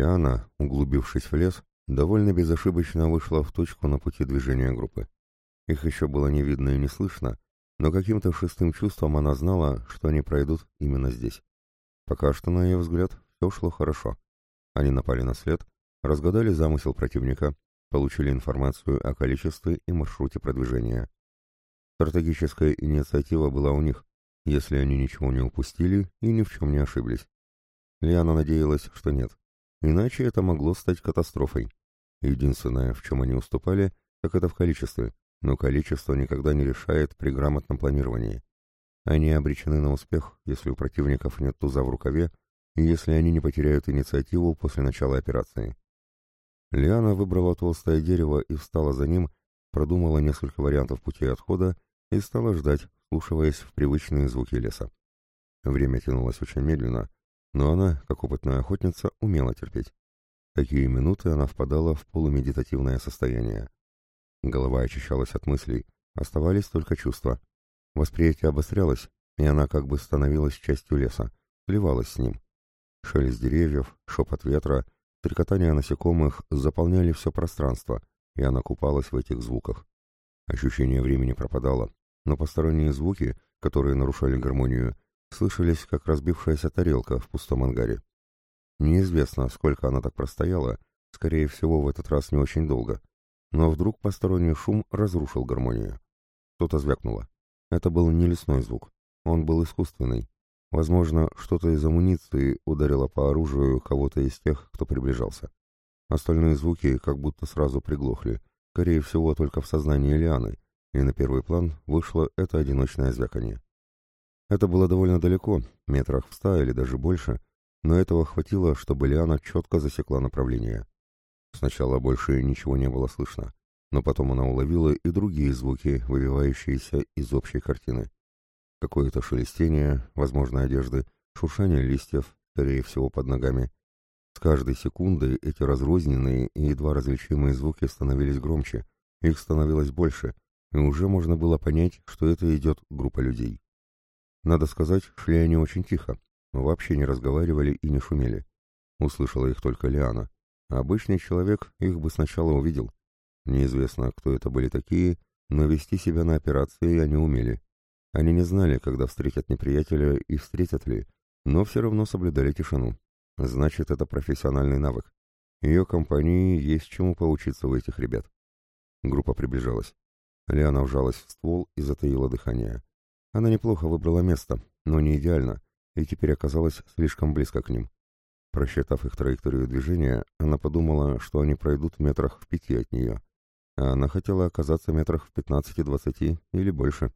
Лиана, углубившись в лес, довольно безошибочно вышла в точку на пути движения группы. Их еще было не видно и не слышно, но каким-то шестым чувством она знала, что они пройдут именно здесь. Пока что, на ее взгляд, все шло хорошо. Они напали на след, разгадали замысел противника, получили информацию о количестве и маршруте продвижения. Стратегическая инициатива была у них, если они ничего не упустили и ни в чем не ошиблись. Лиана надеялась, что нет. Иначе это могло стать катастрофой. Единственное, в чем они уступали, так это в количестве, но количество никогда не решает при грамотном планировании. Они обречены на успех, если у противников нет туза в рукаве и если они не потеряют инициативу после начала операции. Лиана выбрала толстое дерево и встала за ним, продумала несколько вариантов пути отхода и стала ждать, слушаясь в привычные звуки леса. Время тянулось очень медленно, но она, как опытная охотница, умела терпеть. Такие минуты она впадала в полумедитативное состояние. Голова очищалась от мыслей, оставались только чувства. Восприятие обострялось, и она как бы становилась частью леса, сливалась с ним. Шелест деревьев, шепот ветра, трекотание насекомых заполняли все пространство, и она купалась в этих звуках. Ощущение времени пропадало, но посторонние звуки, которые нарушали гармонию, слышались, как разбившаяся тарелка в пустом ангаре. Неизвестно, сколько она так простояла, скорее всего, в этот раз не очень долго. Но вдруг посторонний шум разрушил гармонию. Что-то звякнуло. Это был не лесной звук. Он был искусственный. Возможно, что-то из амуниции ударило по оружию кого-то из тех, кто приближался. Остальные звуки как будто сразу приглохли, скорее всего, только в сознании Лианы, и на первый план вышло это одиночное звяканье. Это было довольно далеко, метрах в ста или даже больше, но этого хватило, чтобы Лиана четко засекла направление. Сначала больше ничего не было слышно, но потом она уловила и другие звуки, выбивающиеся из общей картины. Какое-то шелестение, возможно, одежды, шуршание листьев, скорее всего, под ногами. С каждой секундой эти разрозненные и едва различимые звуки становились громче, их становилось больше, и уже можно было понять, что это идет группа людей. Надо сказать, шли они очень тихо, вообще не разговаривали и не шумели. Услышала их только Лиана. обычный человек их бы сначала увидел. Неизвестно, кто это были такие, но вести себя на операции они умели. Они не знали, когда встретят неприятеля и встретят ли, но все равно соблюдали тишину. Значит, это профессиональный навык. Ее компании есть чему поучиться у этих ребят. Группа приближалась. Лиана вжалась в ствол и затаила дыхание. Она неплохо выбрала место, но не идеально, и теперь оказалась слишком близко к ним. Просчитав их траекторию движения, она подумала, что они пройдут в метрах в пяти от нее, а она хотела оказаться метрах в пятнадцати-двадцати или больше.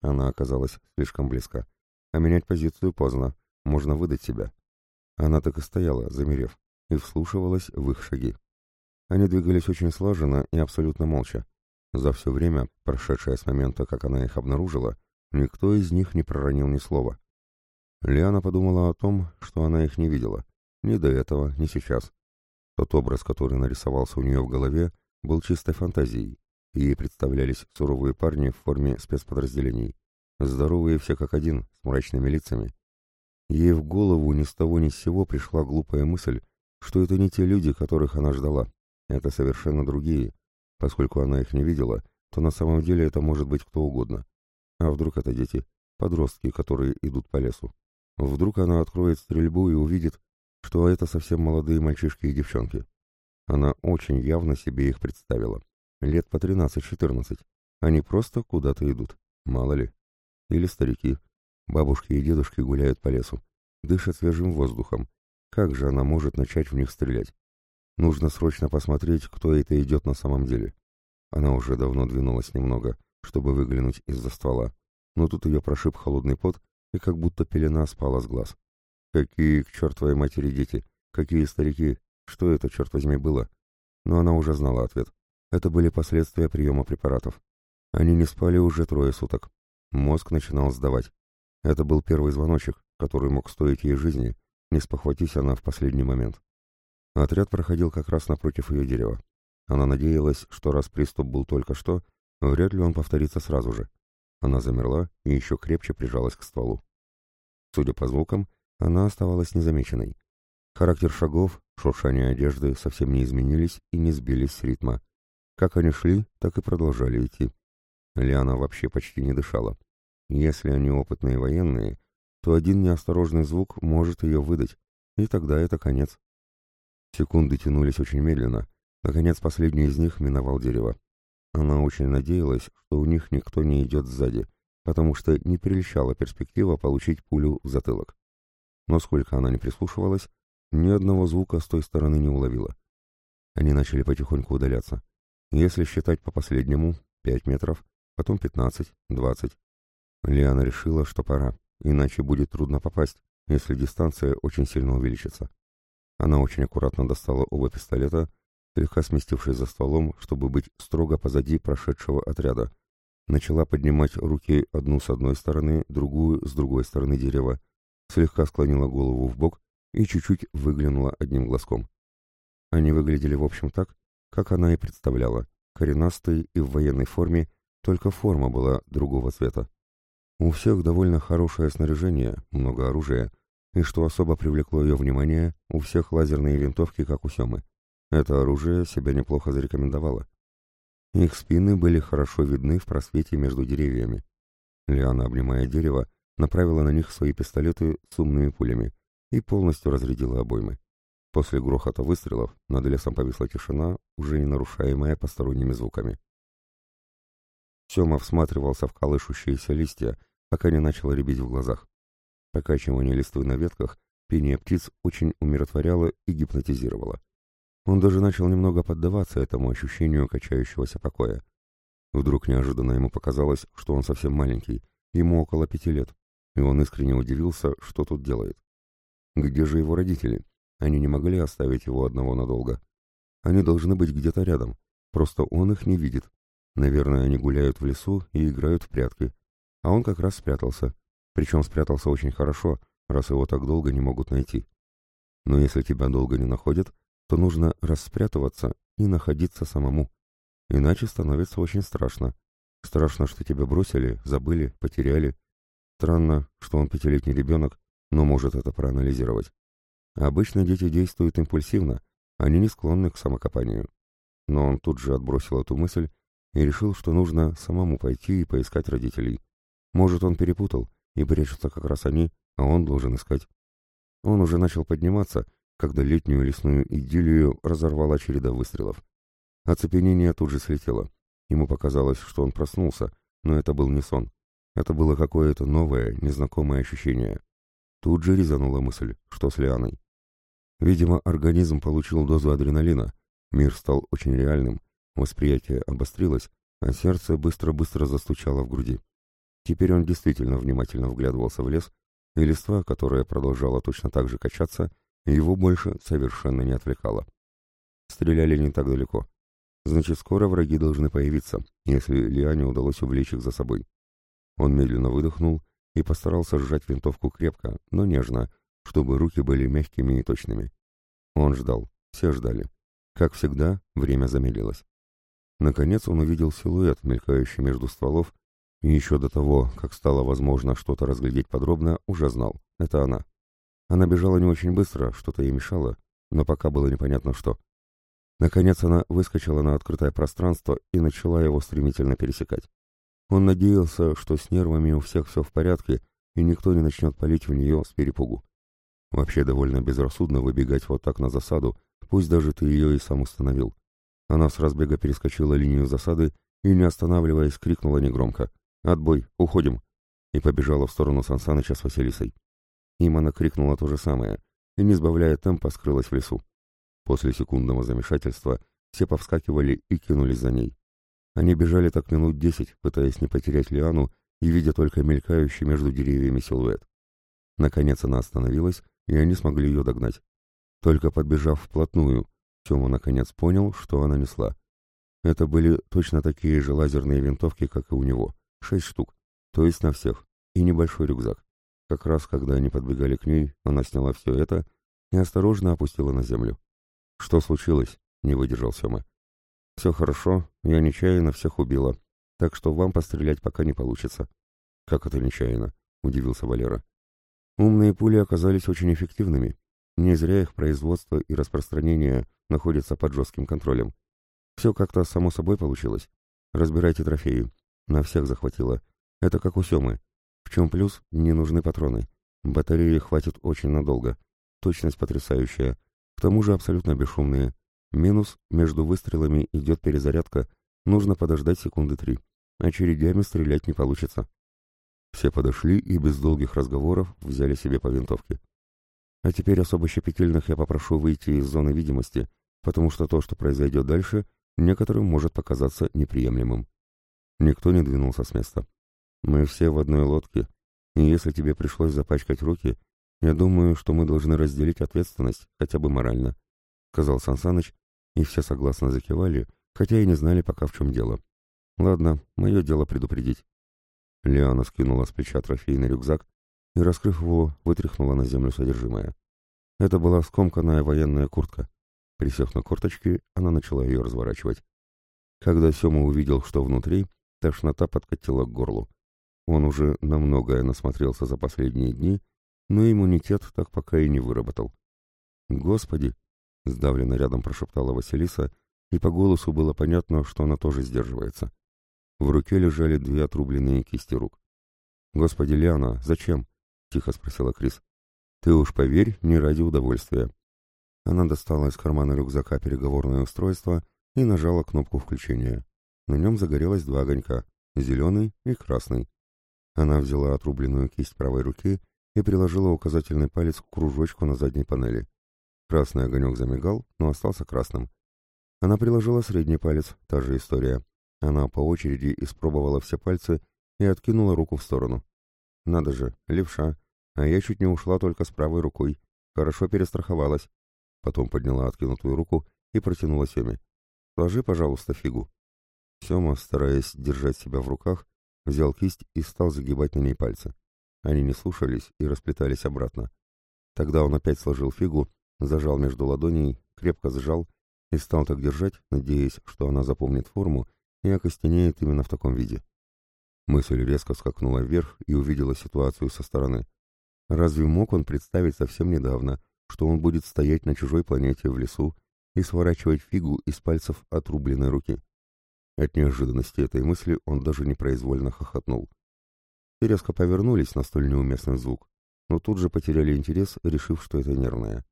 Она оказалась слишком близко, а менять позицию поздно, можно выдать себя. Она так и стояла, замерев, и вслушивалась в их шаги. Они двигались очень слаженно и абсолютно молча. За все время, прошедшее с момента, как она их обнаружила, Никто из них не проронил ни слова. Лиана подумала о том, что она их не видела. Ни до этого, ни сейчас. Тот образ, который нарисовался у нее в голове, был чистой фантазией. Ей представлялись суровые парни в форме спецподразделений. Здоровые все как один, с мрачными лицами. Ей в голову ни с того ни с сего пришла глупая мысль, что это не те люди, которых она ждала. Это совершенно другие. Поскольку она их не видела, то на самом деле это может быть кто угодно. А вдруг это дети, подростки, которые идут по лесу? Вдруг она откроет стрельбу и увидит, что это совсем молодые мальчишки и девчонки. Она очень явно себе их представила. Лет по 13-14. Они просто куда-то идут. Мало ли. Или старики. Бабушки и дедушки гуляют по лесу. Дышат свежим воздухом. Как же она может начать в них стрелять? Нужно срочно посмотреть, кто это идет на самом деле. Она уже давно двинулась немного, чтобы выглянуть из-за ствола, но тут ее прошиб холодный пот, и как будто пелена спала с глаз. Какие к чертовой матери дети, какие старики, что это, черт возьми, было? Но она уже знала ответ. Это были последствия приема препаратов. Они не спали уже трое суток. Мозг начинал сдавать. Это был первый звоночек, который мог стоить ей жизни, не спохватись она в последний момент. Отряд проходил как раз напротив ее дерева. Она надеялась, что раз приступ был только что, Вряд ли он повторится сразу же. Она замерла и еще крепче прижалась к стволу. Судя по звукам, она оставалась незамеченной. Характер шагов, Шуршание одежды совсем не изменились и не сбились с ритма. Как они шли, так и продолжали идти. Лиана вообще почти не дышала. Если они опытные военные, то один неосторожный звук может ее выдать, и тогда это конец. Секунды тянулись очень медленно. Наконец, последний из них миновал дерево. Она очень надеялась, что у них никто не идет сзади, потому что не прельщала перспектива получить пулю в затылок. Но сколько она не прислушивалась, ни одного звука с той стороны не уловила. Они начали потихоньку удаляться. Если считать по последнему, пять метров, потом пятнадцать, двадцать. Лиана решила, что пора, иначе будет трудно попасть, если дистанция очень сильно увеличится. Она очень аккуратно достала оба пистолета, слегка сместившись за стволом, чтобы быть строго позади прошедшего отряда. Начала поднимать руки одну с одной стороны, другую с другой стороны дерева, слегка склонила голову в бок и чуть-чуть выглянула одним глазком. Они выглядели в общем так, как она и представляла, коренастые и в военной форме, только форма была другого цвета. У всех довольно хорошее снаряжение, много оружия, и что особо привлекло ее внимание, у всех лазерные винтовки, как у Семы. Это оружие себя неплохо зарекомендовало. Их спины были хорошо видны в просвете между деревьями. Лиана, обнимая дерево, направила на них свои пистолеты с умными пулями и полностью разрядила обоймы. После грохота выстрелов над лесом повисла тишина, уже не нарушаемая посторонними звуками. Сема всматривался в колышущиеся листья, пока не начало рябить в глазах. Покачивание листвы на ветках, пение птиц очень умиротворяло и гипнотизировало. Он даже начал немного поддаваться этому ощущению качающегося покоя. Вдруг неожиданно ему показалось, что он совсем маленький, ему около пяти лет, и он искренне удивился, что тут делает. Где же его родители? Они не могли оставить его одного надолго. Они должны быть где-то рядом, просто он их не видит. Наверное, они гуляют в лесу и играют в прятки. А он как раз спрятался. Причем спрятался очень хорошо, раз его так долго не могут найти. Но если тебя долго не находят, то нужно распрятываться и находиться самому. Иначе становится очень страшно. Страшно, что тебя бросили, забыли, потеряли. Странно, что он пятилетний ребенок, но может это проанализировать. Обычно дети действуют импульсивно, они не склонны к самокопанию. Но он тут же отбросил эту мысль и решил, что нужно самому пойти и поискать родителей. Может, он перепутал, и прячутся как раз они, а он должен искать. Он уже начал подниматься, когда летнюю лесную идиллию разорвала череда выстрелов. Оцепенение тут же слетело. Ему показалось, что он проснулся, но это был не сон. Это было какое-то новое, незнакомое ощущение. Тут же резанула мысль, что с Лианой. Видимо, организм получил дозу адреналина, мир стал очень реальным, восприятие обострилось, а сердце быстро-быстро застучало в груди. Теперь он действительно внимательно вглядывался в лес, и листва, которая продолжала точно так же качаться, его больше совершенно не отвлекала. Стреляли не так далеко. Значит, скоро враги должны появиться, если Лиане удалось увлечь их за собой. Он медленно выдохнул и постарался сжать винтовку крепко, но нежно, чтобы руки были мягкими и точными. Он ждал, все ждали. Как всегда, время замедлилось. Наконец он увидел силуэт, мелькающий между стволов, и еще до того, как стало возможно что-то разглядеть подробно, уже знал. Это она. Она бежала не очень быстро, что-то ей мешало, но пока было непонятно что. Наконец она выскочила на открытое пространство и начала его стремительно пересекать. Он надеялся, что с нервами у всех все в порядке, и никто не начнет палить в нее с перепугу. Вообще довольно безрассудно выбегать вот так на засаду, пусть даже ты ее и сам установил. Она с разбега перескочила линию засады и, не останавливаясь, крикнула негромко «Отбой! Уходим!» и побежала в сторону Сансаныча с Василисой. Им она крикнула то же самое и, не сбавляя темпа, скрылась в лесу. После секундного замешательства все повскакивали и кинулись за ней. Они бежали так минут десять, пытаясь не потерять Лиану и видя только мелькающий между деревьями силуэт. Наконец она остановилась, и они смогли ее догнать. Только подбежав вплотную, Тёма наконец понял, что она несла. Это были точно такие же лазерные винтовки, как и у него. Шесть штук, то есть на всех, и небольшой рюкзак. Как раз, когда они подбегали к ней, она сняла все это и осторожно опустила на землю. «Что случилось?» — не выдержал Сема. «Все хорошо, я нечаянно всех убила, так что вам пострелять пока не получится». «Как это нечаянно?» — удивился Валера. «Умные пули оказались очень эффективными. Не зря их производство и распространение находятся под жестким контролем. Все как-то само собой получилось. Разбирайте трофеи. На всех захватило. Это как у Семы. В чем плюс? Не нужны патроны. Батареи хватит очень надолго. Точность потрясающая. К тому же абсолютно бесшумные. Минус – между выстрелами идет перезарядка. Нужно подождать секунды три. Очередями стрелять не получится. Все подошли и без долгих разговоров взяли себе по винтовке. А теперь особо щепетильных я попрошу выйти из зоны видимости, потому что то, что произойдет дальше, некоторым может показаться неприемлемым. Никто не двинулся с места. Мы все в одной лодке, и если тебе пришлось запачкать руки, я думаю, что мы должны разделить ответственность, хотя бы морально, — сказал Сансаныч, и все согласно закивали, хотя и не знали пока в чем дело. Ладно, мое дело предупредить. Лиана скинула с плеча трофейный рюкзак и, раскрыв его, вытряхнула на землю содержимое. Это была скомканная военная куртка. Присев на корточки, она начала ее разворачивать. Когда Сема увидел, что внутри, тошнота подкатила к горлу. Он уже на многое насмотрелся за последние дни, но иммунитет так пока и не выработал. «Господи!» — сдавленно рядом прошептала Василиса, и по голосу было понятно, что она тоже сдерживается. В руке лежали две отрубленные кисти рук. «Господи, Лиана, зачем?» — тихо спросила Крис. «Ты уж поверь, не ради удовольствия». Она достала из кармана рюкзака переговорное устройство и нажала кнопку включения. На нем загорелось два огонька — зеленый и красный. Она взяла отрубленную кисть правой руки и приложила указательный палец к кружочку на задней панели. Красный огонек замигал, но остался красным. Она приложила средний палец, та же история. Она по очереди испробовала все пальцы и откинула руку в сторону. Надо же, левша, а я чуть не ушла только с правой рукой. Хорошо перестраховалась. Потом подняла откинутую руку и протянула Семе. «Ложи, пожалуйста, фигу». Сема, стараясь держать себя в руках, взял кисть и стал загибать на ней пальцы. Они не слушались и расплетались обратно. Тогда он опять сложил фигу, зажал между ладоней, крепко сжал и стал так держать, надеясь, что она запомнит форму и окостенеет именно в таком виде. Мысль резко скакнула вверх и увидела ситуацию со стороны. Разве мог он представить совсем недавно, что он будет стоять на чужой планете в лесу и сворачивать фигу из пальцев отрубленной руки? От неожиданности этой мысли он даже непроизвольно хохотнул. И резко повернулись на столь неуместный звук, но тут же потеряли интерес, решив, что это нервное.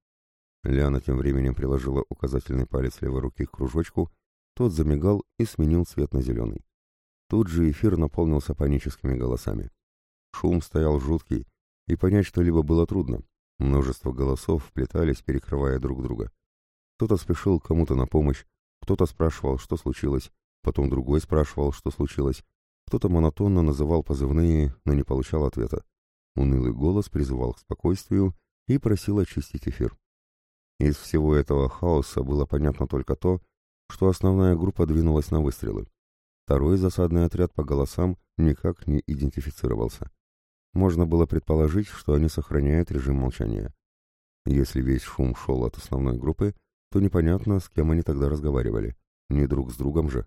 Ляна тем временем приложила указательный палец левой руки к кружочку тот замигал и сменил цвет на зеленый. Тут же эфир наполнился паническими голосами. Шум стоял жуткий, и понять что-либо было трудно. Множество голосов вплетались, перекрывая друг друга. Кто-то спешил кому-то на помощь, кто-то спрашивал, что случилось, потом другой спрашивал, что случилось, кто-то монотонно называл позывные, но не получал ответа. Унылый голос призывал к спокойствию и просил очистить эфир. Из всего этого хаоса было понятно только то, что основная группа двинулась на выстрелы. Второй засадный отряд по голосам никак не идентифицировался. Можно было предположить, что они сохраняют режим молчания. Если весь шум шел от основной группы, то непонятно, с кем они тогда разговаривали. Не друг с другом же.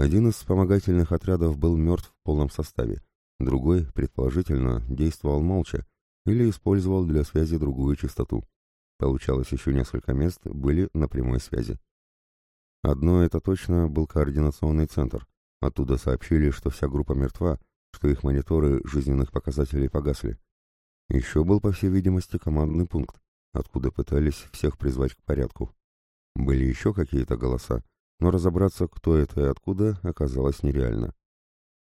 Один из вспомогательных отрядов был мертв в полном составе, другой, предположительно, действовал молча или использовал для связи другую частоту. Получалось, еще несколько мест были на прямой связи. Одно это точно был координационный центр. Оттуда сообщили, что вся группа мертва, что их мониторы жизненных показателей погасли. Еще был, по всей видимости, командный пункт, откуда пытались всех призвать к порядку. Были еще какие-то голоса, но разобраться, кто это и откуда, оказалось нереально.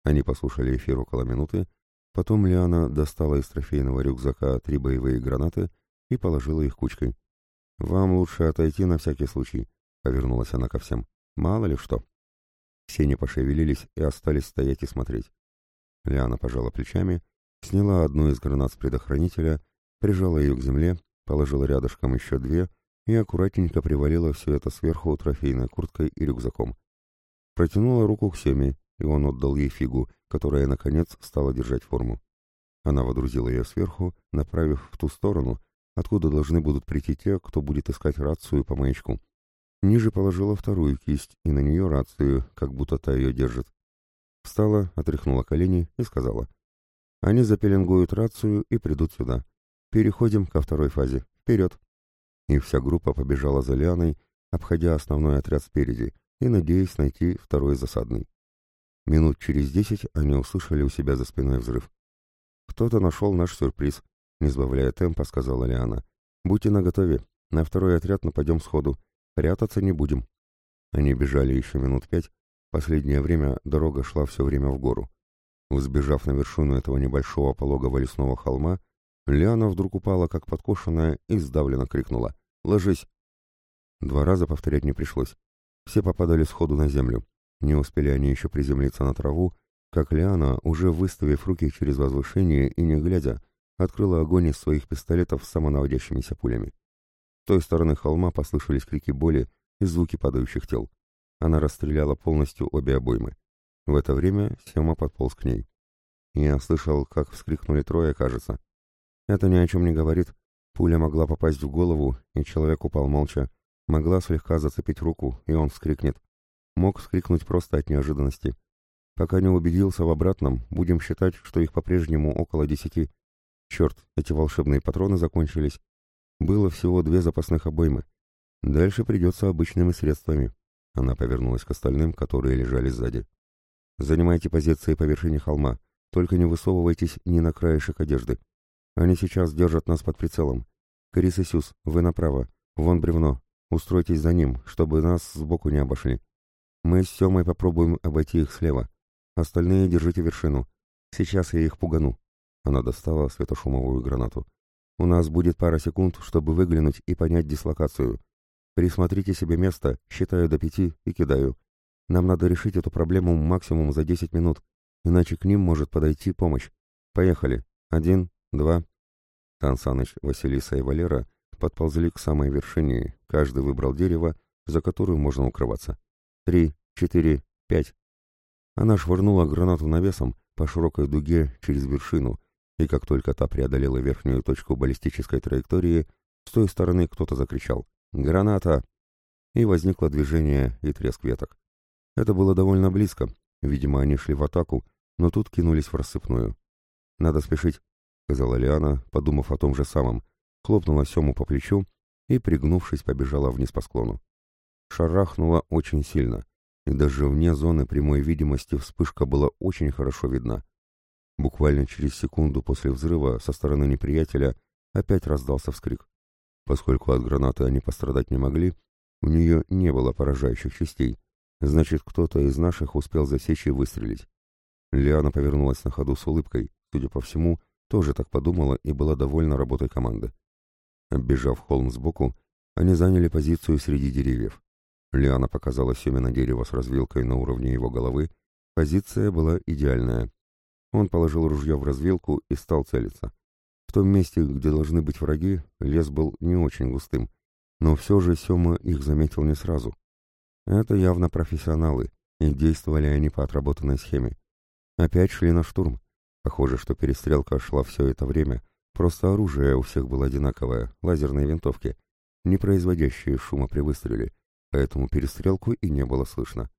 Они послушали эфир около минуты, потом Лиана достала из трофейного рюкзака три боевые гранаты и положила их кучкой. «Вам лучше отойти на всякий случай. — повернулась она ко всем. «Мало ли что». Все не пошевелились и остались стоять и смотреть. Лиана пожала плечами, сняла одну из гранат с предохранителя, прижала ее к земле, положила рядышком еще две и аккуратненько привалила все это сверху трофейной курткой и рюкзаком. Протянула руку к Семе, и он отдал ей фигу, которая, наконец, стала держать форму. Она водрузила ее сверху, направив в ту сторону, откуда должны будут прийти те, кто будет искать рацию по маячку. Ниже положила вторую кисть и на нее рацию, как будто та ее держит. Встала, отряхнула колени и сказала. Они запеленгуют рацию и придут сюда. Переходим ко второй фазе. Вперед! И вся группа побежала за Лианой, обходя основной отряд спереди и надеясь найти второй засадный. Минут через десять они услышали у себя за спиной взрыв. «Кто-то нашел наш сюрприз», — не сбавляя темпа, сказала Лиана. «Будьте наготове, на второй отряд нападем сходу, прятаться не будем». Они бежали еще минут пять, последнее время дорога шла все время в гору. Взбежав на вершину этого небольшого пологого лесного холма, Лиана вдруг упала, как подкошенная, и сдавленно крикнула «Ложись!». Два раза повторять не пришлось. Все попадали сходу на землю. Не успели они еще приземлиться на траву, как Лиана, уже выставив руки через возвышение и не глядя, открыла огонь из своих пистолетов с самонаводящимися пулями. С той стороны холма послышались крики боли и звуки падающих тел. Она расстреляла полностью обе обоймы. В это время Сема подполз к ней. Я слышал, как вскрикнули трое, кажется. Это ни о чем не говорит. Пуля могла попасть в голову, и человек упал молча. Могла слегка зацепить руку, и он вскрикнет. Мог вскрикнуть просто от неожиданности. Пока не убедился в обратном, будем считать, что их по-прежнему около десяти. Черт, эти волшебные патроны закончились. Было всего две запасных обоймы. Дальше придется обычными средствами. Она повернулась к остальным, которые лежали сзади. «Занимайте позиции по вершине холма. Только не высовывайтесь ни на краешек одежды. Они сейчас держат нас под прицелом. Крис и Сюз, вы направо. Вон бревно. Устройтесь за ним, чтобы нас сбоку не обошли. Мы с Семой попробуем обойти их слева. Остальные держите вершину. Сейчас я их пугану». Она достала светошумовую гранату. «У нас будет пара секунд, чтобы выглянуть и понять дислокацию. Присмотрите себе место, считаю до пяти и кидаю. Нам надо решить эту проблему максимум за десять минут, иначе к ним может подойти помощь. Поехали. Один, два. Тансаныч, Василиса и Валера подползли к самой вершине, каждый выбрал дерево, за которую можно укрываться. Три, четыре, пять. Она швырнула гранату навесом по широкой дуге через вершину, и как только та преодолела верхнюю точку баллистической траектории, с той стороны кто-то закричал «Граната!» И возникло движение и треск веток. Это было довольно близко. Видимо, они шли в атаку, но тут кинулись в рассыпную. «Надо спешить», — сказала Лиана, подумав о том же самом, хлопнула Сему по плечу и, пригнувшись, побежала вниз по склону. Шарахнула очень сильно, и даже вне зоны прямой видимости вспышка была очень хорошо видна. Буквально через секунду после взрыва со стороны неприятеля опять раздался вскрик. Поскольку от гранаты они пострадать не могли, у нее не было поражающих частей, значит, кто-то из наших успел засечь и выстрелить. Лиана повернулась на ходу с улыбкой, судя по всему, тоже так подумала и была довольна работой команды. Оббежав холм сбоку, они заняли позицию среди деревьев. Лиана показала Семе на дерево с развилкой на уровне его головы. Позиция была идеальная. Он положил ружье в развилку и стал целиться. В том месте, где должны быть враги, лес был не очень густым, но все же Сема их заметил не сразу. Это явно профессионалы, и действовали они по отработанной схеме. Опять шли на штурм. Похоже, что перестрелка шла все это время, просто оружие у всех было одинаковое, лазерные винтовки, не производящие шума при выстреле, поэтому перестрелку и не было слышно.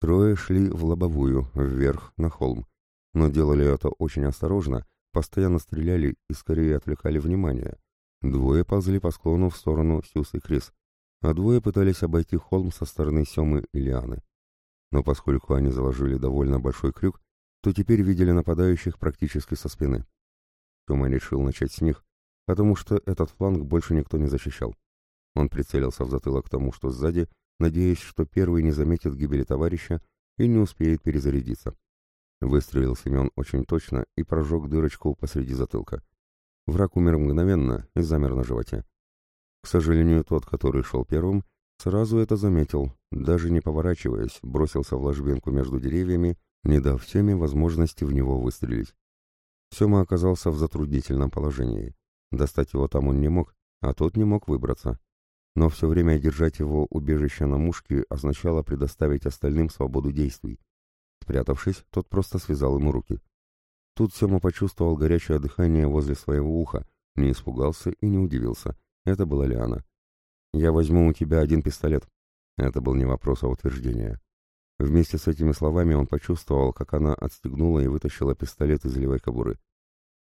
Трое шли в лобовую, вверх, на холм, но делали это очень осторожно, постоянно стреляли и скорее отвлекали внимание. Двое ползли по склону в сторону Сюз и Крис, а двое пытались обойти холм со стороны Семы и Лианы. Но поскольку они заложили довольно большой крюк, то теперь видели нападающих практически со спины. Сема решил начать с них, потому что этот фланг больше никто не защищал. Он прицелился в затылок тому, что сзади, надеясь, что первый не заметит гибели товарища и не успеет перезарядиться. Выстрелил Семен очень точно и прожег дырочку посреди затылка. Враг умер мгновенно и замер на животе. К сожалению, тот, который шел первым, сразу это заметил, даже не поворачиваясь, бросился в ложбинку между деревьями, не дав Семе возможности в него выстрелить. Сема оказался в затруднительном положении. Достать его там он не мог, а тот не мог выбраться. Но все время держать его убежище на мушке означало предоставить остальным свободу действий. Спрятавшись, тот просто связал ему руки. Тут Сема почувствовал горячее дыхание возле своего уха, не испугался и не удивился. Это была Лиана. «Я возьму у тебя один пистолет». Это был не вопрос, а утверждение. Вместе с этими словами он почувствовал, как она отстегнула и вытащила пистолет из левой кобуры.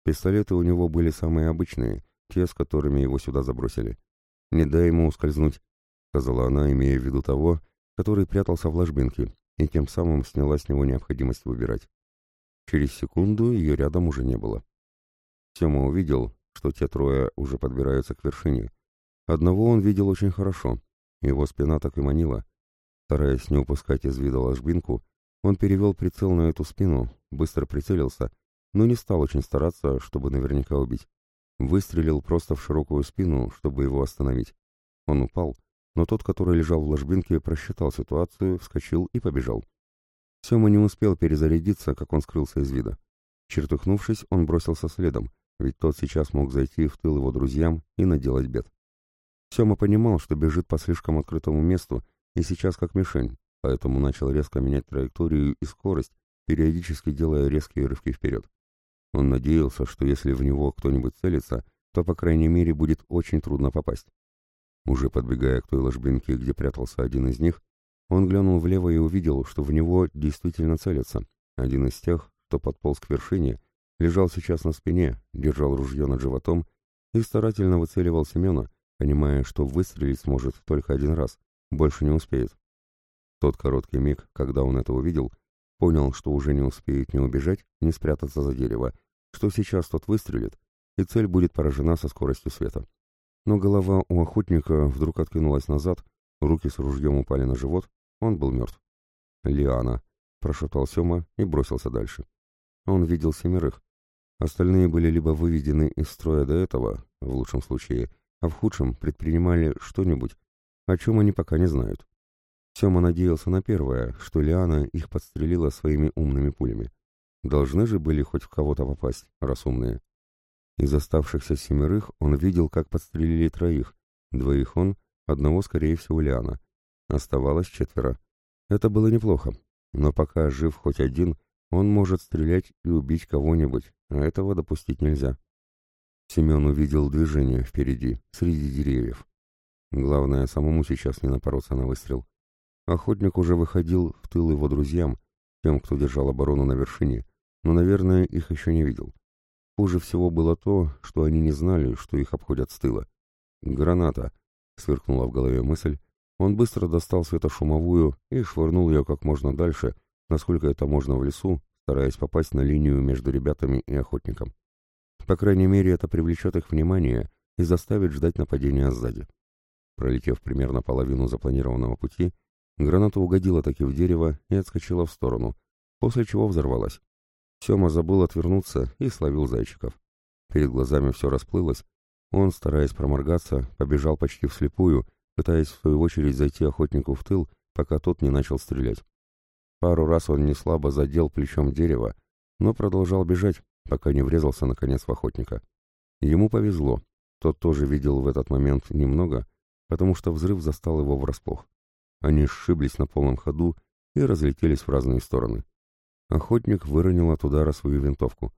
Пистолеты у него были самые обычные, те, с которыми его сюда забросили. не дай ему ускользнуть», — сказала она, имея в виду того, который прятался в ложбинке, и тем самым сняла с него необходимость выбирать. Через секунду ее рядом уже не было. Сема увидел, что те трое уже подбираются к вершине. Одного он видел очень хорошо, его спина так и манила. Стараясь не упускать из вида ложбинку, он перевел прицел на эту спину, быстро прицелился, но не стал очень стараться, чтобы наверняка убить. Выстрелил просто в широкую спину, чтобы его остановить. Он упал, но тот, который лежал в ложбинке, просчитал ситуацию, вскочил и побежал. Сема не успел перезарядиться, как он скрылся из вида. Чертыхнувшись, он бросился следом, ведь тот сейчас мог зайти в тыл его друзьям и наделать бед. Сема понимал, что бежит по слишком открытому месту и сейчас как мишень, поэтому начал резко менять траекторию и скорость, периодически делая резкие рывки вперед. Он надеялся, что если в него кто-нибудь целится, то, по крайней мере, будет очень трудно попасть. Уже подбегая к той ложбинке, где прятался один из них, он глянул влево и увидел, что в него действительно целятся. Один из тех, кто подполз к вершине, лежал сейчас на спине, держал ружье над животом и старательно выцеливал Семена, понимая, что выстрелить сможет только один раз, больше не успеет. Тот короткий миг, когда он это увидел, понял, что уже не успеет ни убежать, ни спрятаться за дерево, что сейчас тот выстрелит, и цель будет поражена со скоростью света. Но голова у охотника вдруг откинулась назад, руки с ружьем упали на живот, он был мертв. «Лиана», — прошептал Сема и бросился дальше. Он видел семерых. Остальные были либо выведены из строя до этого, в лучшем случае, а в худшем предпринимали что-нибудь, о чем они пока не знают. Сема надеялся на первое, что Лиана их подстрелила своими умными пулями. Должны же были хоть в кого-то попасть, раз умные. Из оставшихся семерых он видел, как подстрелили троих. Двоих он, одного, скорее всего, Лиана. Оставалось четверо. Это было неплохо, но пока жив хоть один, он может стрелять и убить кого-нибудь, а этого допустить нельзя. Семен увидел движение впереди, среди деревьев. Главное, самому сейчас не напороться на выстрел. Охотник уже выходил в тыл его друзьям, тем, кто держал оборону на вершине, но, наверное, их еще не видел. Хуже всего было то, что они не знали, что их обходят с тыла. «Граната!» — сверкнула в голове мысль. Он быстро достал светошумовую и швырнул ее как можно дальше, насколько это можно в лесу, стараясь попасть на линию между ребятами и охотником. По крайней мере, это привлечет их внимание и заставит ждать нападения сзади. Пролетев примерно половину запланированного пути, Граната угодила таки в дерево и отскочила в сторону, после чего взорвалась. Сема забыл отвернуться и словил зайчиков. Перед глазами все расплылось. Он, стараясь проморгаться, побежал почти вслепую, пытаясь в свою очередь зайти охотнику в тыл, пока тот не начал стрелять. Пару раз он неслабо задел плечом дерево, но продолжал бежать, пока не врезался наконец в охотника. Ему повезло. Тот тоже видел в этот момент немного, потому что взрыв застал его врасплох. Они сшиблись на полном ходу и разлетелись в разные стороны. Охотник выронил от удара свою винтовку.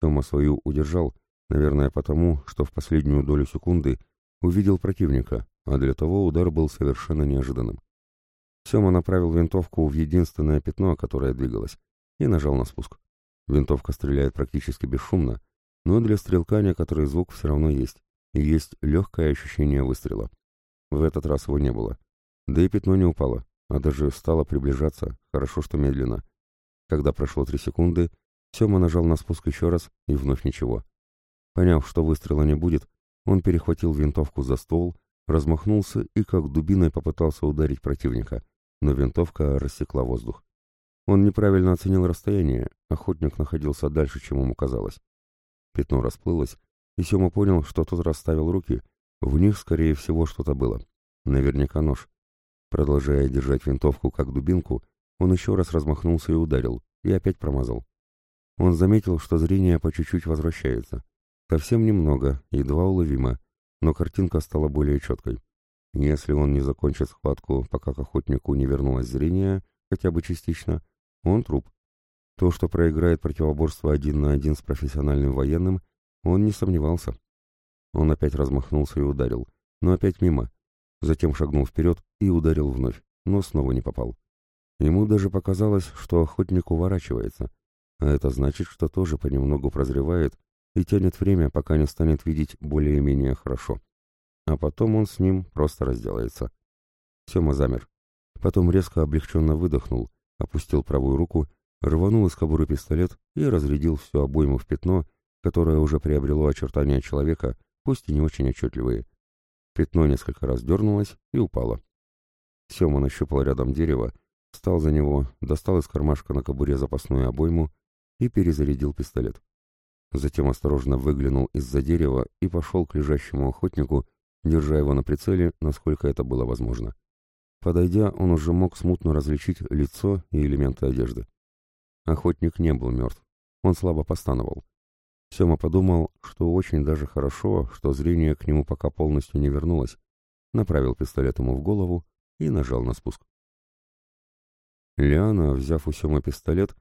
Тома свою удержал, наверное, потому, что в последнюю долю секунды увидел противника, а для того удар был совершенно неожиданным. Сема направил винтовку в единственное пятно, которое двигалось, и нажал на спуск. Винтовка стреляет практически бесшумно, но для стрелка некоторый звук все равно есть, и есть легкое ощущение выстрела. В этот раз его не было. Да и пятно не упало, а даже стало приближаться, хорошо, что медленно. Когда прошло три секунды, Сема нажал на спуск еще раз, и вновь ничего. Поняв, что выстрела не будет, он перехватил винтовку за стол, размахнулся и как дубиной попытался ударить противника, но винтовка рассекла воздух. Он неправильно оценил расстояние, охотник находился дальше, чем ему казалось. Пятно расплылось, и Сема понял, что тот расставил руки, в них, скорее всего, что-то было. Наверняка нож. Продолжая держать винтовку как дубинку, он еще раз размахнулся и ударил, и опять промазал. Он заметил, что зрение по чуть-чуть возвращается. Совсем немного, едва уловимо, но картинка стала более четкой. Если он не закончит схватку, пока к охотнику не вернулось зрение, хотя бы частично, он труп. То, что проиграет противоборство один на один с профессиональным военным, он не сомневался. Он опять размахнулся и ударил, но опять мимо, затем шагнул вперед и ударил вновь, но снова не попал. Ему даже показалось, что охотник уворачивается, а это значит, что тоже понемногу прозревает и тянет время, пока не станет видеть более-менее хорошо. а потом он с ним просто разделается. Сема замер. Потом резко облегченно выдохнул, опустил правую руку, рванул из кобуры пистолет и разрядил всю обойму в пятно, которое уже приобрело очертания человека, пусть и не очень отчетливые. Пятно несколько раз дернулось и упало. Сема нащупал рядом дерево, встал за него, достал из кармашка на кобуре запасную обойму и перезарядил пистолет. Затем осторожно выглянул из-за дерева и пошел к лежащему охотнику, держа его на прицеле, насколько это было возможно. Подойдя, он уже мог смутно различить лицо и элементы одежды. Охотник не был мертв. Он слабо постановал. Сема подумал, что очень даже хорошо, что зрение к нему пока полностью не вернулось, направил пистолет ему в голову и нажал на спуск. Лиана, взяв у Семы пистолет,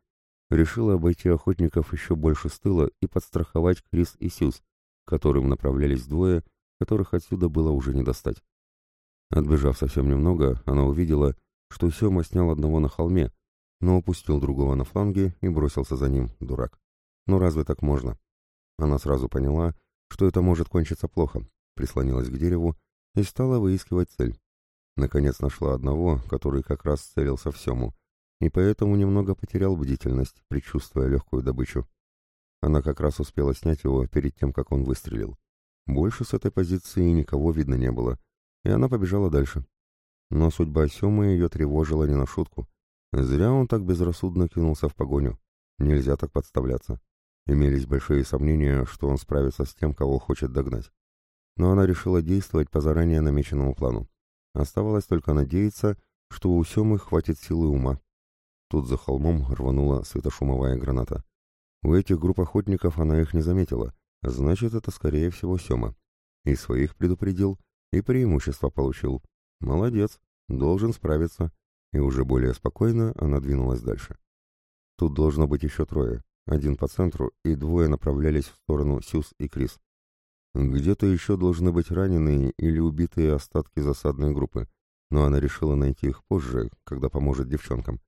решила обойти охотников еще больше с тыла и подстраховать Крис и Сюз, которым направлялись двое, которых отсюда было уже не достать. Отбежав совсем немного, она увидела, что Сема снял одного на холме, но упустил другого на фланге и бросился за ним, дурак. Ну разве так можно? Она сразу поняла, что это может кончиться плохо, прислонилась к дереву и стала выискивать цель. Наконец нашла одного, который как раз целился в Сему, и поэтому немного потерял бдительность, предчувствуя легкую добычу. Она как раз успела снять его перед тем, как он выстрелил. Больше с этой позиции никого видно не было, и она побежала дальше. Но судьба Семы ее тревожила не на шутку. Зря он так безрассудно кинулся в погоню. Нельзя так подставляться. Имелись большие сомнения, что он справится с тем, кого хочет догнать. Но она решила действовать по заранее намеченному плану. Оставалось только надеяться, что у Семы хватит силы ума. Тут за холмом рванула светошумовая граната. У этих групп охотников она их не заметила, значит, это скорее всего Сема. И своих предупредил, и преимущество получил. Молодец, должен справиться. И уже более спокойно она двинулась дальше. Тут должно быть еще трое. Один по центру, и двое направлялись в сторону Сюз и Крис. Где-то еще должны быть раненые или убитые остатки засадной группы, но она решила найти их позже, когда поможет девчонкам.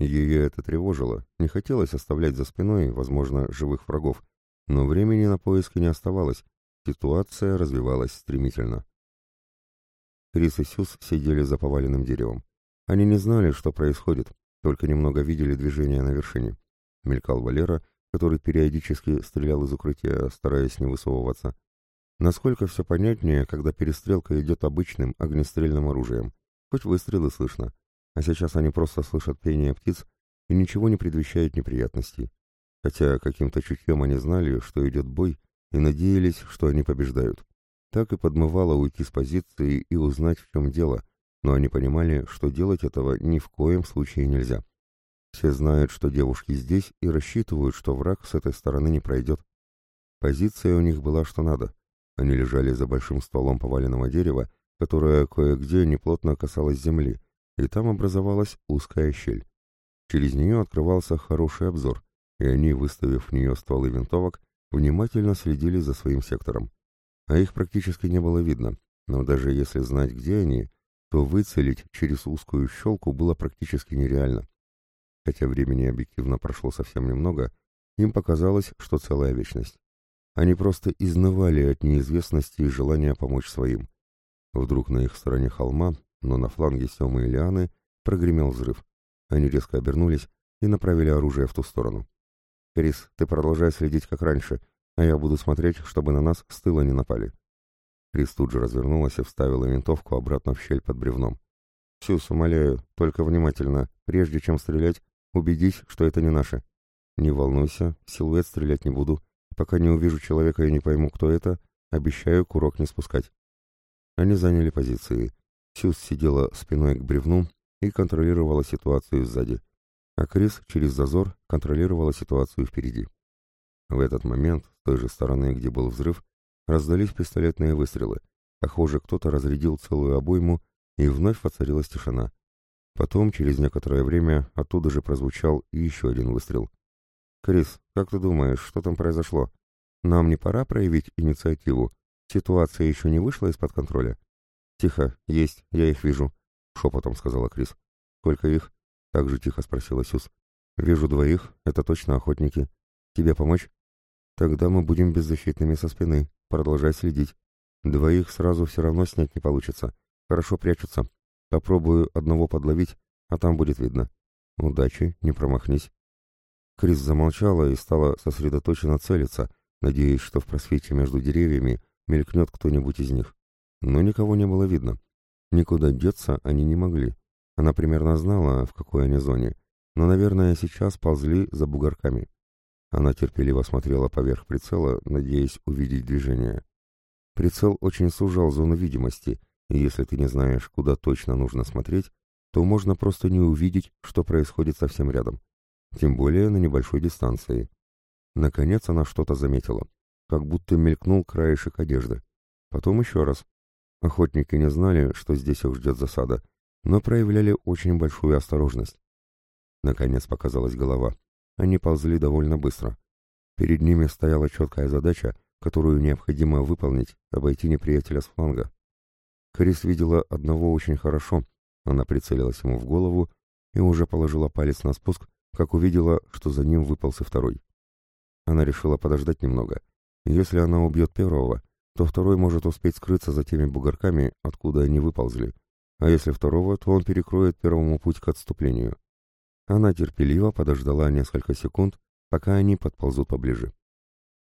Ее это тревожило, не хотелось оставлять за спиной, возможно, живых врагов, но времени на поиски не оставалось, ситуация развивалась стремительно. Крис и Сюз сидели за поваленным деревом. Они не знали, что происходит, только немного видели движение на вершине. Мелькал Валера, который периодически стрелял из укрытия, стараясь не высовываться. Насколько все понятнее, когда перестрелка идет обычным огнестрельным оружием. Хоть выстрелы слышно, а сейчас они просто слышат пение птиц и ничего не предвещает неприятностей. Хотя каким-то чутьем они знали, что идет бой, и надеялись, что они побеждают. Так и подмывало уйти с позиции и узнать, в чем дело, но они понимали, что делать этого ни в коем случае нельзя. Все знают, что девушки здесь, и рассчитывают, что враг с этой стороны не пройдет. Позиция у них была что надо. Они лежали за большим стволом поваленного дерева, которое кое-где неплотно касалось земли, и там образовалась узкая щель. Через нее открывался хороший обзор, и они, выставив в нее стволы винтовок, внимательно следили за своим сектором. А их практически не было видно, но даже если знать, где они, то выцелить через узкую щелку было практически нереально. Хотя времени объективно прошло совсем немного, им показалось, что целая вечность. Они просто изнывали от неизвестности и желания помочь своим. Вдруг на их стороне холма но на фланге Семы и Лианы прогремел взрыв. Они резко обернулись и направили оружие в ту сторону. «Крис, ты продолжай следить как раньше, а я буду смотреть, чтобы на нас с тыла не напали». Крис тут же развернулась и вставила винтовку обратно в щель под бревном. «Сюз, умоляю, только внимательно, прежде чем стрелять, убедись, что это не наши. Не волнуйся, в силуэт стрелять не буду. Пока не увижу человека и не пойму, кто это, обещаю курок не спускать». Они заняли позиции. Сюз сидела спиной к бревну и контролировала ситуацию сзади, а Крис через зазор контролировала ситуацию впереди. В этот момент, с той же стороны, где был взрыв, раздались пистолетные выстрелы. Похоже, кто-то разрядил целую обойму, и вновь воцарилась тишина. Потом, через некоторое время, оттуда же прозвучал еще один выстрел. «Крис, как ты думаешь, что там произошло? Нам не пора проявить инициативу? Ситуация еще не вышла из-под контроля?» «Тихо, есть, я их вижу», — шепотом сказала Крис. «Сколько их?» — так же тихо спросила Сюз. «Вижу двоих, это точно охотники. Тебе помочь?» «Тогда мы будем беззащитными со спины. Продолжай следить. Двоих сразу все равно снять не получится. Хорошо прячутся. Попробую одного подловить, а там будет видно. Удачи, не промахнись. Крис замолчала и стала сосредоточенно целиться, надеясь, что в просвете между деревьями мелькнет кто-нибудь из них. Но никого не было видно. Никуда деться они не могли. Она примерно знала, в какой они зоне, но, наверное, сейчас ползли за бугорками. Она терпеливо смотрела поверх прицела, надеясь увидеть движение. Прицел очень сужал зону видимости, и если ты не знаешь, куда точно нужно смотреть, то можно просто не увидеть, что происходит совсем рядом. Тем более на небольшой дистанции. Наконец она что-то заметила, как будто мелькнул краешек одежды. Потом еще раз. Охотники не знали, что здесь их ждет засада, но проявляли очень большую осторожность. Наконец показалась голова. Они ползли довольно быстро. Перед ними стояла четкая задача, которую необходимо выполнить, обойти неприятеля с фланга. Крис видела одного очень хорошо, она прицелилась ему в голову и уже положила палец на спуск, как увидела, что за ним выполз и второй. Она решила подождать немного. Если она убьет первого, то второй может успеть скрыться за теми бугорками, откуда они выползли, а если второго, то он перекроет первому путь к отступлению. Она терпеливо подождала несколько секунд, пока они подползут поближе.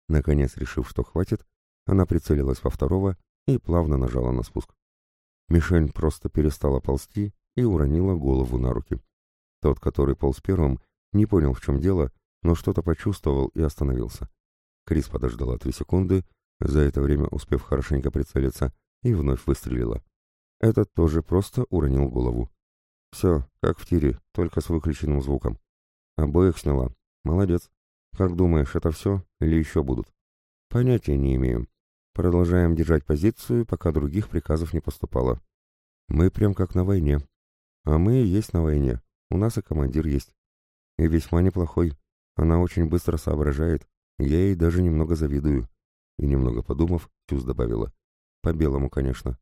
Наконец, решив, что хватит, она прицелилась во второго и плавно нажала на спуск. Мишень просто перестала ползти и уронила голову на руки. Тот, который полз первым, не понял, в чем дело, но что-то почувствовал и остановился. Крис подождала три секунды, за это время успев хорошенько прицелиться, и вновь выстрелила. Этот тоже просто уронил голову. Все, как в тире, только с выключенным звуком. Обоих сняла. Молодец. Как думаешь, это все или еще будут? Понятия не имею. Продолжаем держать позицию, пока других приказов не поступало. Мы прям как на войне. А мы и есть на войне. У нас и командир есть. И весьма неплохой. Она очень быстро соображает. Я ей даже немного завидую. И немного подумав, Тюз добавила. По-белому, конечно.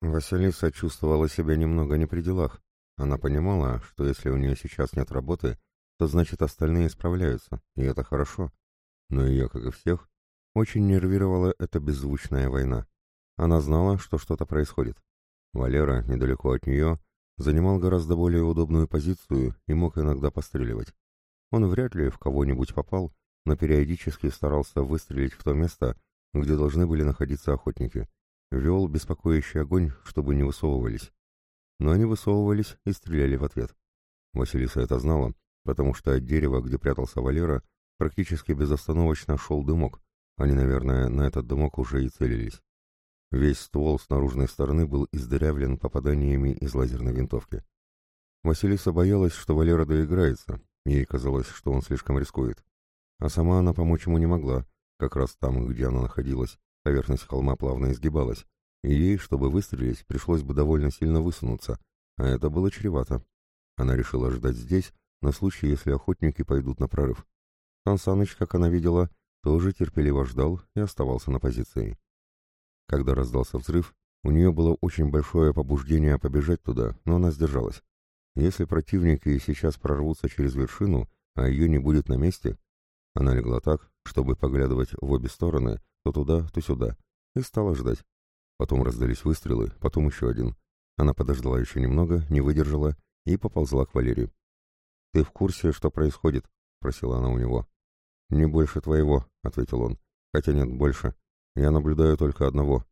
Василиса чувствовала себя немного не при делах. Она понимала, что если у нее сейчас нет работы, то значит остальные справляются, и это хорошо. Но ее, как и всех, очень нервировала эта беззвучная война. Она знала, что что-то происходит. Валера, недалеко от нее, занимал гораздо более удобную позицию и мог иногда постреливать. Он вряд ли в кого-нибудь попал, но периодически старался выстрелить в то место, где должны были находиться охотники. Вел беспокоящий огонь, чтобы не высовывались. Но они высовывались и стреляли в ответ. Василиса это знала, потому что от дерева, где прятался Валера, практически безостановочно шел дымок, они, наверное, на этот дымок уже и целились. Весь ствол с наружной стороны был издырявлен попаданиями из лазерной винтовки. Василиса боялась, что Валера доиграется, ей казалось, что он слишком рискует. А сама она помочь ему не могла, как раз там, где она находилась, поверхность холма плавно изгибалась, и ей, чтобы выстрелить, пришлось бы довольно сильно высунуться, а это было чревато. Она решила ждать здесь, на случай, если охотники пойдут на прорыв. Сан Саныч, как она видела, тоже терпеливо ждал и оставался на позиции. Когда раздался взрыв, у нее было очень большое побуждение побежать туда, но она сдержалась. Если противники сейчас прорвутся через вершину, а ее не будет на месте, она легла так, чтобы поглядывать в обе стороны, то туда, то сюда, и стала ждать. Потом раздались выстрелы, потом еще один. Она подождала еще немного, не выдержала и поползла к Валерию. «Ты в курсе, что происходит?» — просила она у него. «Не больше твоего», — ответил он. «Хотя нет, больше. Я наблюдаю только одного.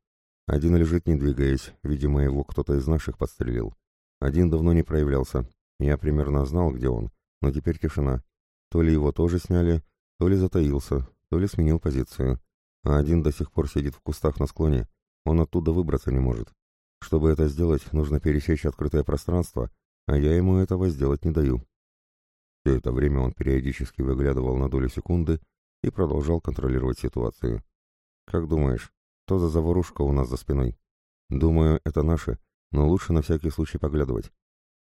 Один лежит, не двигаясь. Видимо, его кто-то из наших подстрелил. Один давно не проявлялся. Я примерно знал, где он. Но теперь тишина. То ли его тоже сняли, то ли затаился, то ли сменил позицию. А один до сих пор сидит в кустах на склоне. Он оттуда выбраться не может. Чтобы это сделать, нужно пересечь открытое пространство, а я ему этого сделать не даю. Все это время он периодически выглядывал на долю секунды и продолжал контролировать ситуацию. «Как думаешь, что за заварушка у нас за спиной?» «Думаю, это наши, но лучше на всякий случай поглядывать.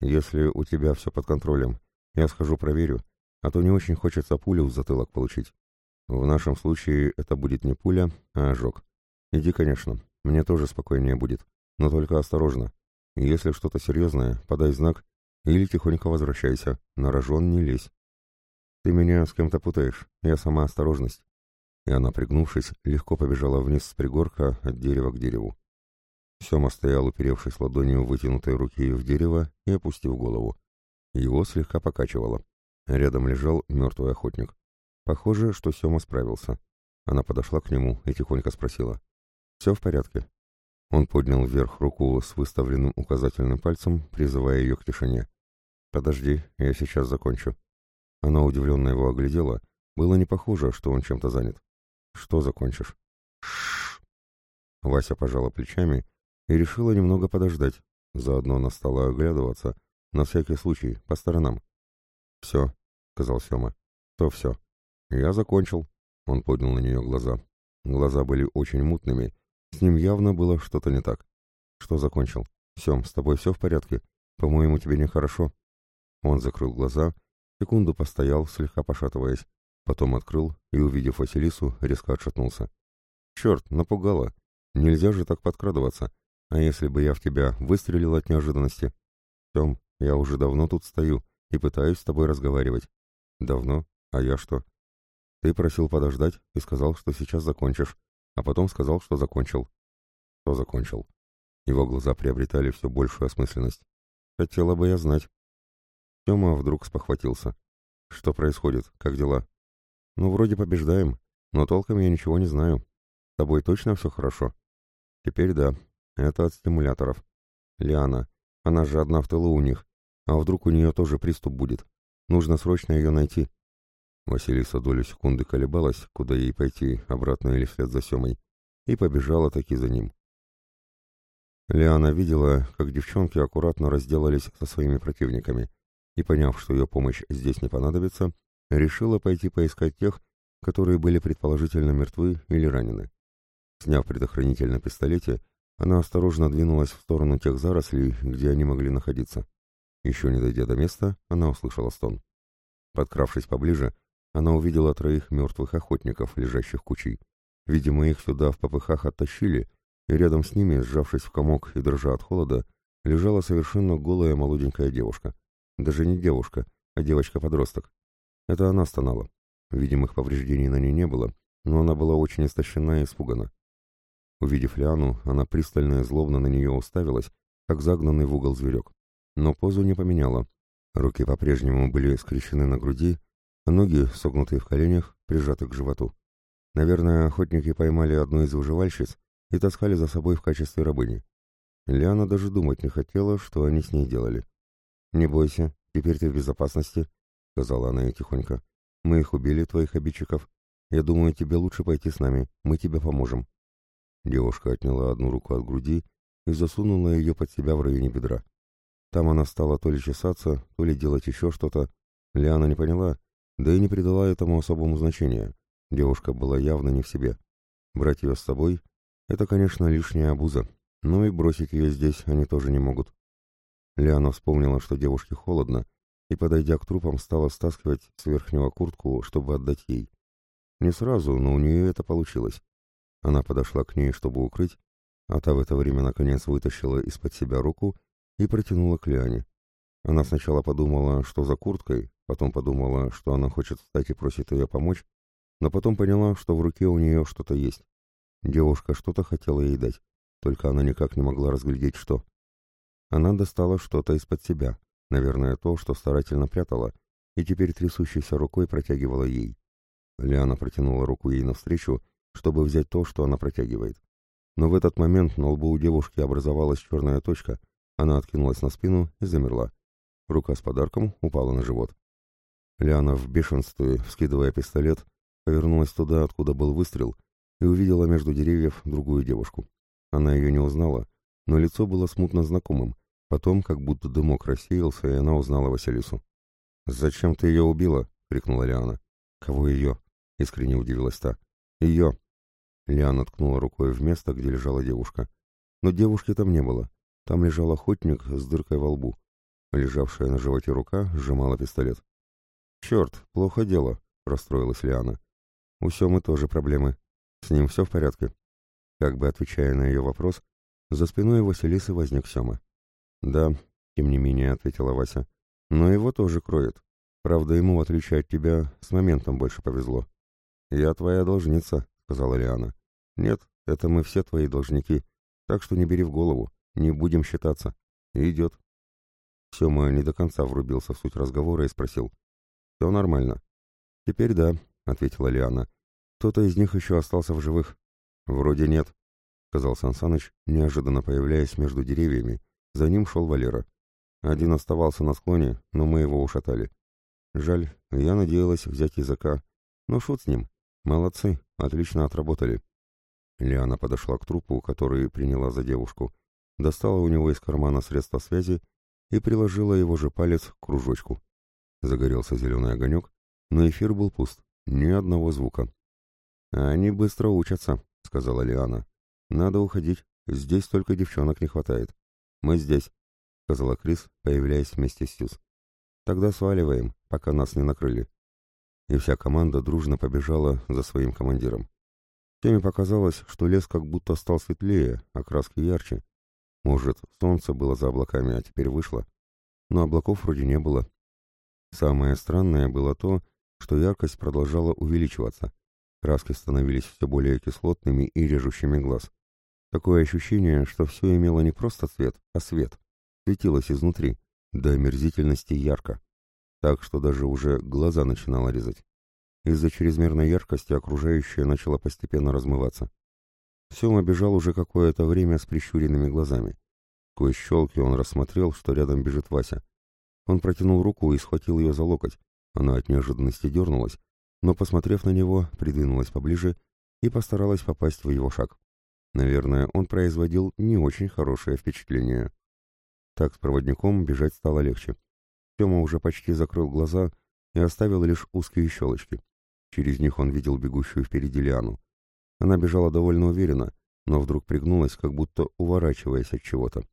Если у тебя все под контролем, я схожу проверю, а то не очень хочется пулю в затылок получить. В нашем случае это будет не пуля, а ожог. Иди, конечно, мне тоже спокойнее будет, но только осторожно. Если что-то серьезное, подай знак, или тихонько возвращайся, на рожон не лезь. Ты меня с кем-то путаешь, я сама осторожность. и она, пригнувшись, легко побежала вниз с пригорка от дерева к дереву. Сема стоял, уперевшись ладонью вытянутой руки в дерево и опустив голову. Его слегка покачивало. Рядом лежал мертвый охотник. Похоже, что Сема справился. Она подошла к нему и тихонько спросила. «Все в порядке?» Он поднял вверх руку с выставленным указательным пальцем, призывая ее к тишине. «Подожди, я сейчас закончу». Она удивленно его оглядела. Было не похоже, что он чем-то занят. «Что закончишь?» «Шшш!» Вася пожала плечами и решила немного подождать. Заодно она стала оглядываться, на всякий случай, по сторонам. «Все», — сказал Сема. «То все». «Я закончил». Он поднял на нее глаза. Глаза были очень мутными. С ним явно было что-то не так. «Что закончил?» «Сем, с тобой все в порядке? По-моему, тебе нехорошо». Он закрыл глаза, секунду постоял, слегка пошатываясь, потом открыл и, увидев Василису, резко отшатнулся. «Черт, напугала! Нельзя же так подкрадываться! А если бы я в тебя выстрелил от неожиданности? Тем, я уже давно тут стою и пытаюсь с тобой разговаривать. Давно? А я что? Ты просил подождать и сказал, что сейчас закончишь, а потом сказал, что закончил. Что закончил? Его глаза приобретали все большую осмысленность. Хотела бы я знать. Тёма вдруг спохватился. Что происходит? Как дела? Ну, вроде побеждаем, но толком я ничего не знаю. С тобой точно все хорошо? Теперь да, это от стимуляторов. Лиана. Она же одна в тылу у них. А вдруг у нее тоже приступ будет? Нужно срочно ее найти. Василиса долю секунды колебалась, куда ей пойти, обратно или вслед за Семой, и побежала таки за ним. Лиана видела, как девчонки аккуратно разделались со своими противниками, и, поняв, что ее помощь здесь не понадобится, решила пойти поискать тех, которые были предположительно мертвы или ранены. Сняв предохранитель на пистолете, она осторожно двинулась в сторону тех зарослей, где они могли находиться. Еще не дойдя до места, она услышала стон. Подкравшись поближе, она увидела троих мертвых охотников, лежащих кучей. Видимо, их сюда в попыхах оттащили, и рядом с ними, сжавшись в комок и дрожа от холода, лежала совершенно голая молоденькая девушка. Даже не девушка, а девочка-подросток. Это она стонала. Видимых повреждений на ней не было, но она была очень истощена и испугана. Увидев Лиану, она пристально и злобно на нее уставилась, как загнанный в угол зверек. Но позу не поменяла. Руки по-прежнему были скрещены на груди, а ноги, согнутые в коленях, прижаты к животу. Наверное, охотники поймали одну из выживальщиц и таскали за собой в качестве рабыни. Лиана даже думать не хотела, что они с ней делали. «Не бойся, теперь ты в безопасности», — сказала она ей тихонько. «Мы их убили, твоих обидчиков. Я думаю, тебе лучше пойти с нами, мы тебе поможем». Девушка отняла одну руку от груди и засунула ее под себя в районе бедра. Там она стала то ли чесаться, то ли делать еще что-то. Лиана не поняла, да и не придала этому особому значения. Девушка была явно не в себе. Брать ее с собой — это, конечно, лишняя обуза, но и бросить ее здесь они тоже не могут. Лиана вспомнила, что девушке холодно, и, подойдя к трупам, стала стаскивать с верхнего куртку, чтобы отдать ей. Не сразу, но у нее это получилось. Она подошла к ней, чтобы укрыть, а та в это время наконец вытащила из-под себя руку и протянула к Лиане. Она сначала подумала, что за курткой, потом подумала, что она хочет встать и просит ее помочь, но потом поняла, что в руке у нее что-то есть. Девушка что-то хотела ей дать, только она никак не могла разглядеть, что. Она достала что-то из-под себя, наверное, то, что старательно прятала, и теперь трясущейся рукой протягивала ей. Лиана протянула руку ей навстречу, чтобы взять то, что она протягивает. Но в этот момент на лбу у девушки образовалась черная точка, она откинулась на спину и замерла. Рука с подарком упала на живот. Лиана в бешенстве, вскидывая пистолет, повернулась туда, откуда был выстрел, и увидела между деревьев другую девушку. Она ее не узнала, но лицо было смутно знакомым. Потом, как будто дымок рассеялся, и она узнала Василису. «Зачем ты ее убила?» — крикнула Лиана. «Кого ее?» — искренне удивилась та. «Ее!» Лиана ткнула рукой в место, где лежала девушка. Но девушки там не было. Там лежал охотник с дыркой во лбу. Лежавшая на животе рука сжимала пистолет. «Черт, плохо дело», — расстроилась Лиана. «У Семы тоже проблемы. С ним все в порядке?» Как бы отвечая на ее вопрос, за спиной Василисы возник Сема. «Да», — тем не менее ответила Вася, — «но его тоже кроет. Правда, ему, в отличие от тебя, с моментом больше повезло». «Я твоя должница», — сказала Лиана. «Нет, это мы все твои должники, так что не бери в голову, не будем считаться. Идет». Сема не до конца врубился в суть разговора и спросил. «Все нормально?» «Теперь да», — ответила Лиана. «Кто-то из них еще остался в живых». «Вроде нет», — сказал Сансаныч, неожиданно появляясь между деревьями. За ним шел Валера. Один оставался на склоне, но мы его ушатали. Жаль, я надеялась взять языка. Но шут с ним. Молодцы, отлично отработали. Лиана подошла к трупу, который приняла за девушку, достала у него из кармана средства связи и приложила его же палец к кружочку. Загорелся зеленый огонек, но эфир был пуст, ни одного звука. «Они быстро учатся», — сказала Лиана. «Надо уходить, здесь только девчонок не хватает. Мы здесь», — сказала Крис, появляясь вместе с Сьюз. «Тогда сваливаем, пока нас не накрыли». И вся команда дружно побежала за своим командиром. Теме показалось, что лес как будто стал светлее, а краски ярче. Может, солнце было за облаками, а теперь вышло. Но облаков вроде не было. Самое странное было то, что яркость продолжала увеличиваться. Краски становились все более кислотными и режущими глаз. Такое ощущение, что все имело не просто цвет, а свет. Светилось изнутри, до омерзительности ярко. Так что даже уже глаза начинало резать. Из-за чрезмерной яркости окружающее начало постепенно размываться. Сема бежал уже какое-то время с прищуренными глазами. Сквозь щелки он рассмотрел, что рядом бежит Вася. Он протянул руку и схватил ее за локоть. Она от неожиданности дернулась, но, посмотрев на него, придвинулась поближе и постаралась попасть в его шаг. Наверное, он производил не очень хорошее впечатление. Так с проводником бежать стало легче. Тёма уже почти закрыл глаза и оставил лишь узкие щелочки. Через них он видел бегущую впереди Лиану. Она бежала довольно уверенно, но вдруг пригнулась, как будто уворачиваясь от чего-то.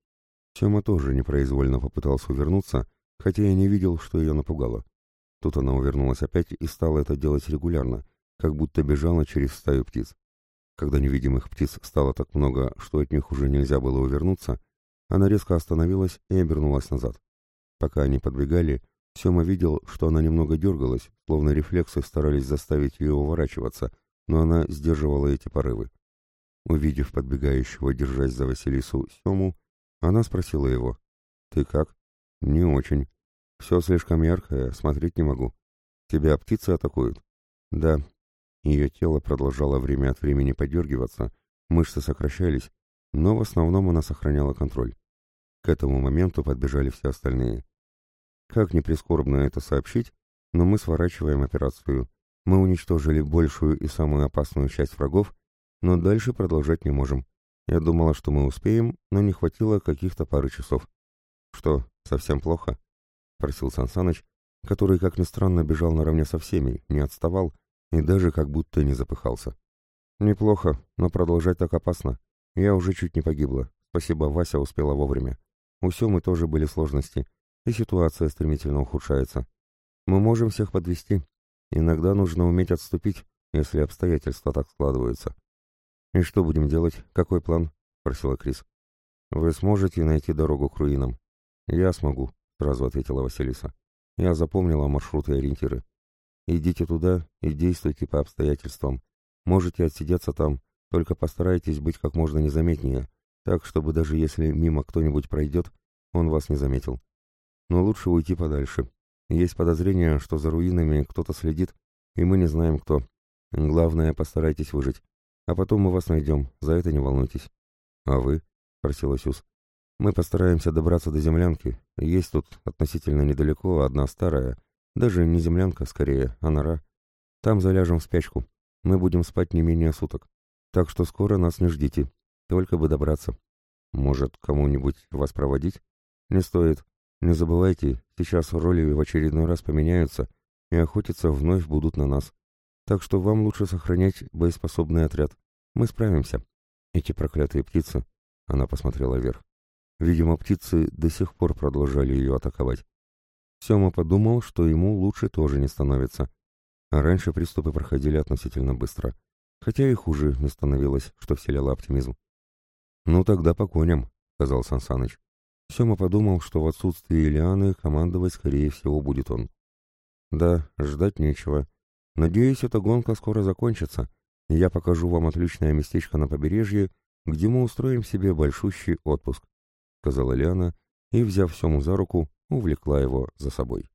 Тёма тоже непроизвольно попытался увернуться, хотя я не видел, что ее напугало. Тут она увернулась опять и стала это делать регулярно, как будто бежала через стаю птиц. Когда невидимых птиц стало так много, что от них уже нельзя было увернуться, она резко остановилась и обернулась назад. Пока они подбегали, Сема видел, что она немного дергалась, словно рефлексы старались заставить ее уворачиваться, но она сдерживала эти порывы. Увидев подбегающего, держась за Василису, Сему, она спросила его, «Ты как?» «Не очень. Все слишком яркое, смотреть не могу. Тебя птицы атакуют?» «Да». Ее тело продолжало время от времени подергиваться, мышцы сокращались, но в основном она сохраняла контроль. К этому моменту подбежали все остальные. Как ни прискорбно это сообщить, но мы сворачиваем операцию. Мы уничтожили большую и самую опасную часть врагов, но дальше продолжать не можем. Я думала, что мы успеем, но не хватило каких-то пары часов. Что, совсем плохо? Просил Сансаныч, который, как ни странно, бежал наравне со всеми, не отставал и даже как будто не запыхался. Неплохо, но продолжать так опасно. Я уже чуть не погибла. Спасибо, Вася успела вовремя. У Семы тоже были сложности, и ситуация стремительно ухудшается. Мы можем всех подвести. Иногда нужно уметь отступить, если обстоятельства так складываются. «И что будем делать? Какой план?» — спросила Крис. «Вы сможете найти дорогу к руинам?» «Я смогу», — сразу ответила Василиса. «Я запомнила маршруты и ориентиры. Идите туда и действуйте по обстоятельствам. Можете отсидеться там, только постарайтесь быть как можно незаметнее, так, чтобы даже если мимо кто-нибудь пройдет, он вас не заметил но лучше уйти подальше. Есть подозрение, что за руинами кто-то следит, и мы не знаем кто. Главное, постарайтесь выжить. А потом мы вас найдем, за это не волнуйтесь. — А вы? — спросил Сюз. — Мы постараемся добраться до землянки. Есть тут относительно недалеко одна старая, даже не землянка, скорее, а нора. Там заляжем в спячку. Мы будем спать не менее суток. Так что скоро нас не ждите. Только бы добраться. Может, кому-нибудь вас проводить? Не стоит. Не забывайте, сейчас роли в очередной раз поменяются, и охотиться вновь будут на нас. Так что вам лучше сохранять боеспособный отряд. Мы справимся. Эти проклятые птицы... Она посмотрела вверх. Видимо, птицы до сих пор продолжали ее атаковать. Сема подумал, что ему лучше тоже не становится. А раньше приступы проходили относительно быстро. Хотя и хуже не становилось, что вселяло оптимизм. «Ну тогда по коням», — сказал Сансаныч. Сема подумал, что в отсутствии Лианы командовать, скорее всего, будет он. Да, ждать нечего. Надеюсь, эта гонка скоро закончится, и я покажу вам отличное местечко на побережье, где мы устроим себе большущий отпуск», — сказала Лиана и, взяв Сему за руку, увлекла его за собой.